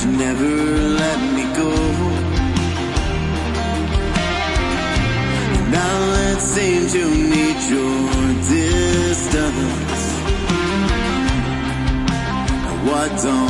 to never let me go. Now it seems you need your distance. What don't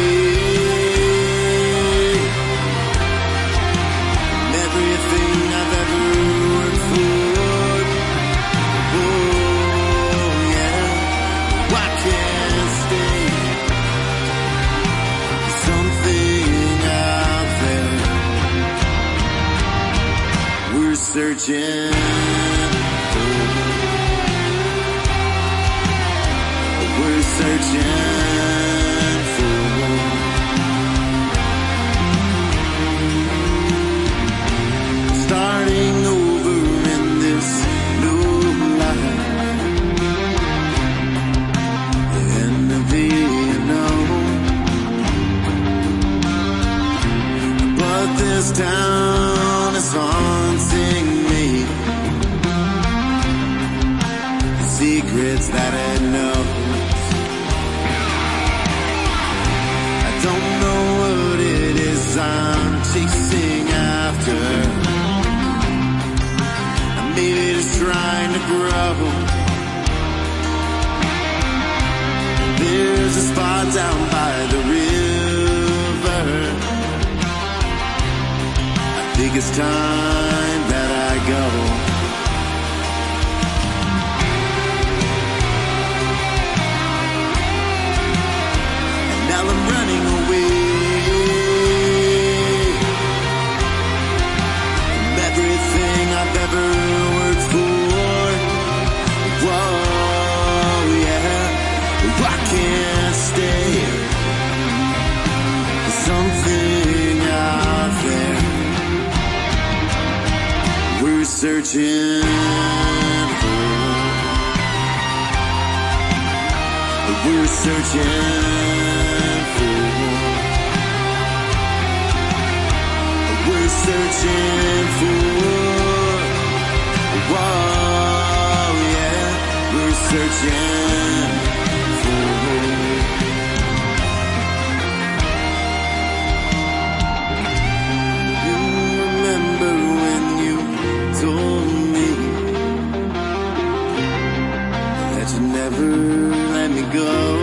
searching. We're searching haunting me. Secrets that it knows. I don't know what it is I'm chasing after. Maybe just trying to grow. There's a spot It's time searching for. We're searching for. We're searching for. Whoa, yeah. We're searching never let me go.